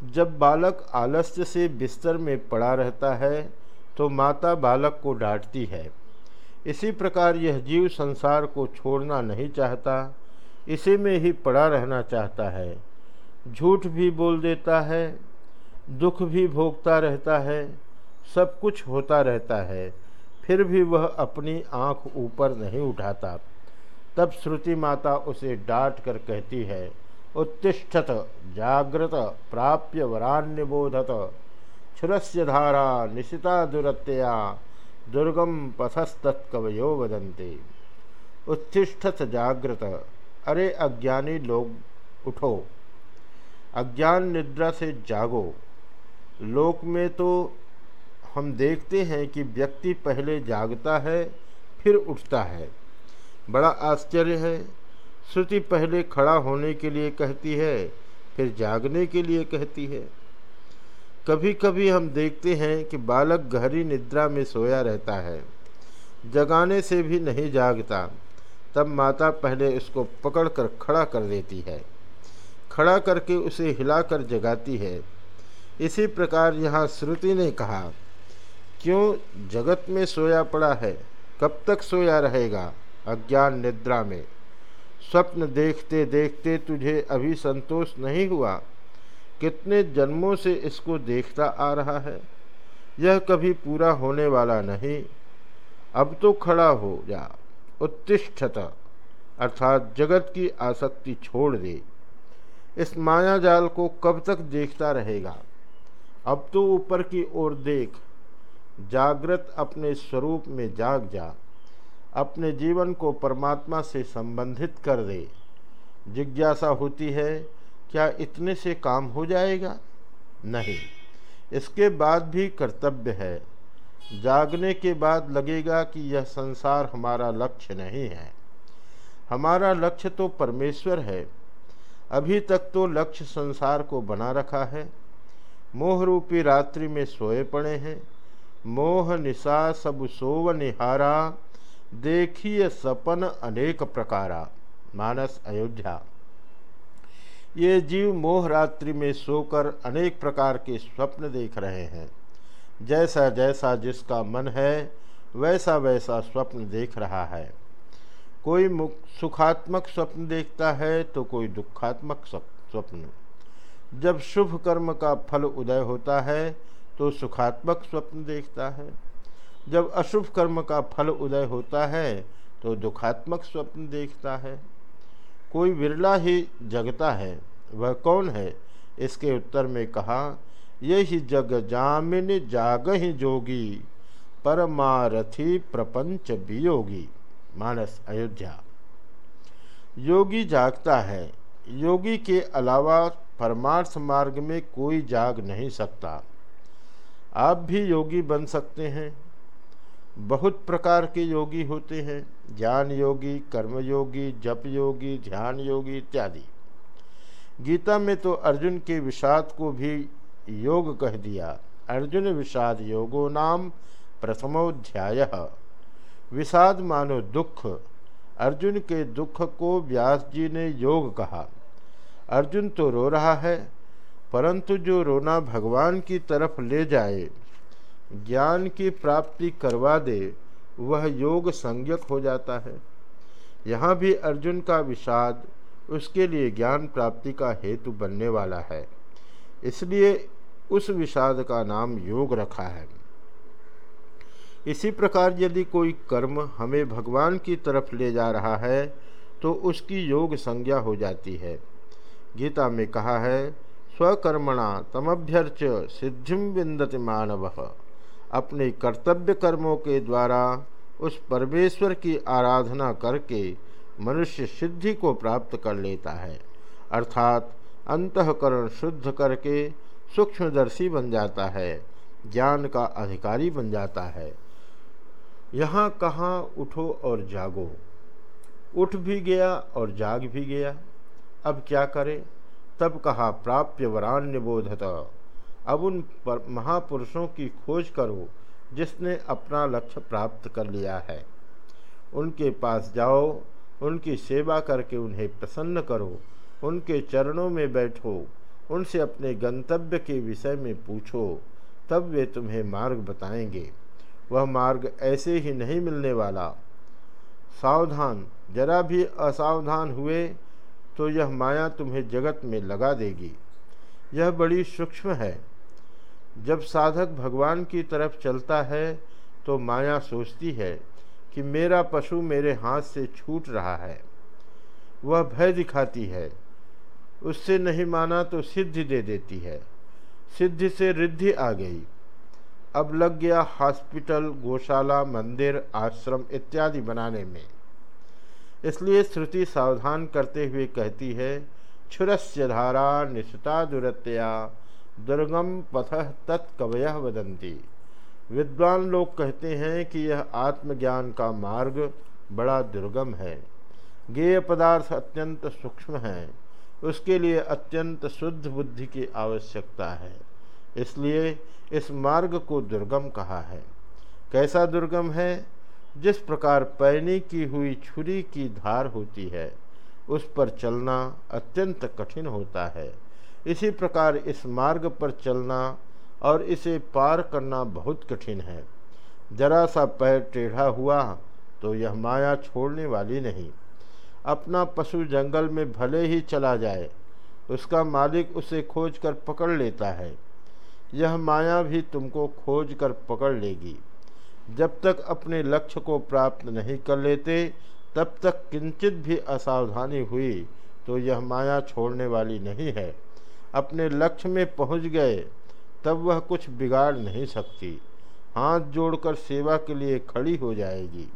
जब बालक आलस्य से बिस्तर में पड़ा रहता है तो माता बालक को डांटती है। इसी प्रकार यह जीव संसार को छोड़ना नहीं चाहता, इसी में ही पड़ा रहना चाहता है। झूठ भी बोल देता है, दुख भी भोगता रहता है, सब कुछ होता रहता है, फिर भी वह अपनी आँख ऊपर नहीं उठाता। तब श्रुति माता उसे डांट कर कहती है उत्तिष्ठत, जागृत, प्राप्य वरान्यबोधत क्षुरस्य धारा निशिता दुरतया दुर्गम पथस्तत्कवयो वदन्ते। उत्तिष्ठत, जागृत, अरे अज्ञानी लोग, उठो। अज्ञान निद्रा से जागो। लोक में तो हम देखते हैं कि व्यक्ति पहले जागता है, फिर उठता है। बड़ा आश्चर्य है श्रुति पहले खड़ा होने के लिए कहती है, फिर जागने के लिए कहती है। कभी कभी हम देखते हैं कि बालक गहरी निद्रा में सोया रहता है। जगाने से भी नहीं जागता, तब माता पहले उसको पकड़कर खड़ा कर देती है। खड़ा करके उसे हिलाकर जगाती है। इसी प्रकार यहाँ श्रुति ने कहा, क्यों जगत में सोया पड़ा है? कब तक सोया रहेगा अज्ञान निद्रा में? स्वप्न देखते देखते तुझे अभी संतोष नहीं हुआ। कितने जन्मों से इसको देखता आ रहा है। यह कभी पूरा होने वाला नहीं। अब तो खड़ा हो जा, उत्तिष्ठत, अर्थात जगत की आसक्ति छोड़ दे। इस माया जाल को कब तक देखता रहेगा? अब तो ऊपर की ओर देख, जागृत अपने स्वरूप में जाग जा। अपने जीवन को परमात्मा से संबंधित कर दे। जिज्ञासा होती है, क्या इतने से काम हो जाएगा? नहीं। इसके बाद भी कर्तव्य है। जागने के बाद लगेगा कि यह संसार हमारा लक्ष्य नहीं है। हमारा लक्ष्य तो परमेश्वर है। अभी तक तो लक्ष्य संसार को बना रखा है। मोह रूपी रात्रि में सोए पड़े हैं। मोह निशा सब सोव निहारा देखिए सपन अनेक प्रकारा, मानस अयोध्या। ये जीव मोह रात्रि में सोकर अनेक प्रकार के स्वप्न देख रहे हैं। जैसा जैसा जिसका मन है, वैसा वैसा स्वप्न देख रहा है। कोई सुखात्मक स्वप्न देखता है तो कोई दुखात्मक स्वप्न। जब शुभ कर्म का फल उदय होता है तो सुखात्मक स्वप्न देखता है। जब अशुभ कर्म का फल उदय होता है तो दुखात्मक स्वप्न देखता है। कोई विरला ही जगता है, वह कौन है? इसके उत्तर में कहा यही जग जामिन जाग ही जोगी, परमारथी प्रपंच वियोगी। मानस अयोध्या। योगी जागता है। योगी के अलावा परमार्थ मार्ग में कोई जाग नहीं सकता। आप भी योगी बन सकते हैं। बहुत प्रकार के योगी होते हैं, ज्ञान योगी, कर्म योगी, जप योगी, ध्यान योगी इत्यादि। गीता में तो अर्जुन के विषाद को भी योग कह दिया। अर्जुन विषाद योगो नाम प्रथमोध्याय। विषाद मानो दुख। अर्जुन के दुख को व्यास जी ने योग कहा। अर्जुन तो रो रहा है, परंतु जो रोना भगवान की तरफ़ ले जाए ज्ञान की प्राप्ति करवा दे, वह योग संज्ञक हो जाता है। यहाँ भी अर्जुन का विषाद उसके लिए ज्ञान प्राप्ति का हेतु बनने वाला है। इसलिए उस विषाद का नाम योग रखा है। इसी प्रकार यदि कोई कर्म हमें भगवान की तरफ़ ले जा रहा है तो उसकी योग संज्ञा हो जाती है। गीता में कहा है, स्वकर्मणा तमभ्यर्च सिद्धिम विंदति मानव। अपने कर्तव्य कर्मों के द्वारा उस परमेश्वर की आराधना करके मनुष्य सिद्धि को प्राप्त कर लेता है। अर्थात अंतकरण शुद्ध करके सूक्ष्मदर्शी बन जाता है, ज्ञान का अधिकारी बन जाता है। यहाँ कहाँ उठो और जागो। उठ भी गया और जाग भी गया। अब क्या करें? तब कहा प्राप्य वरान्य बोधत अब उन पर महापुरुषों की खोज करो, जिसने अपना लक्ष्य प्राप्त कर लिया है। उनके पास जाओ, उनकी सेवा करके उन्हें प्रसन्न करो, उनके चरणों में बैठो, उनसे अपने गंतव्य के विषय में पूछो, तब वे तुम्हें मार्ग बताएँगे। वह मार्ग ऐसे ही नहीं मिलने वाला। सावधान, जरा भी असावधान हुए तो यह माया तुम्हें जगत में लगा देगी। यह बड़ी सूक्ष्म है। जब साधक भगवान की तरफ़ चलता है तो माया सोचती है कि मेरा पशु मेरे हाथ से छूट रहा है। वह भय दिखाती है। उससे नहीं माना तो सिद्धि दे देती है। सिद्धि से रिद्धि आ गई। अब लग गया हॉस्पिटल, गौशाला, मंदिर, आश्रम इत्यादि बनाने में। इसलिए श्रुति सावधान करते हुए कहती है, छुरस्य धारा निश्चिता दुरत्या दुर्गम पथ तत्कवय वदंती विद्वान लोग कहते हैं कि यह आत्मज्ञान का मार्ग बड़ा दुर्गम है। गेय पदार्थ अत्यंत सूक्ष्म है। उसके लिए अत्यंत शुद्ध बुद्धि की आवश्यकता है। इसलिए इस मार्ग को दुर्गम कहा है। कैसा दुर्गम है? जिस प्रकार पैनी की हुई छुरी की धार होती है, उस पर चलना अत्यंत कठिन होता है। इसी प्रकार इस मार्ग पर चलना और इसे पार करना बहुत कठिन है। जरा सा पैर टेढ़ा हुआ तो यह माया छोड़ने वाली नहीं। अपना पशु जंगल में भले ही चला जाए, उसका मालिक उसे खोज कर पकड़ लेता है। यह माया भी तुमको खोज कर पकड़ लेगी। जब तक अपने लक्ष्य को प्राप्त नहीं कर लेते, तब तक किंचित भी असावधानी हुई तो यह माया छोड़ने वाली नहीं है। अपने लक्ष्य में पहुँच गए, तब वह कुछ बिगाड़ नहीं सकती। हाथ जोड़कर सेवा के लिए खड़ी हो जाएगी।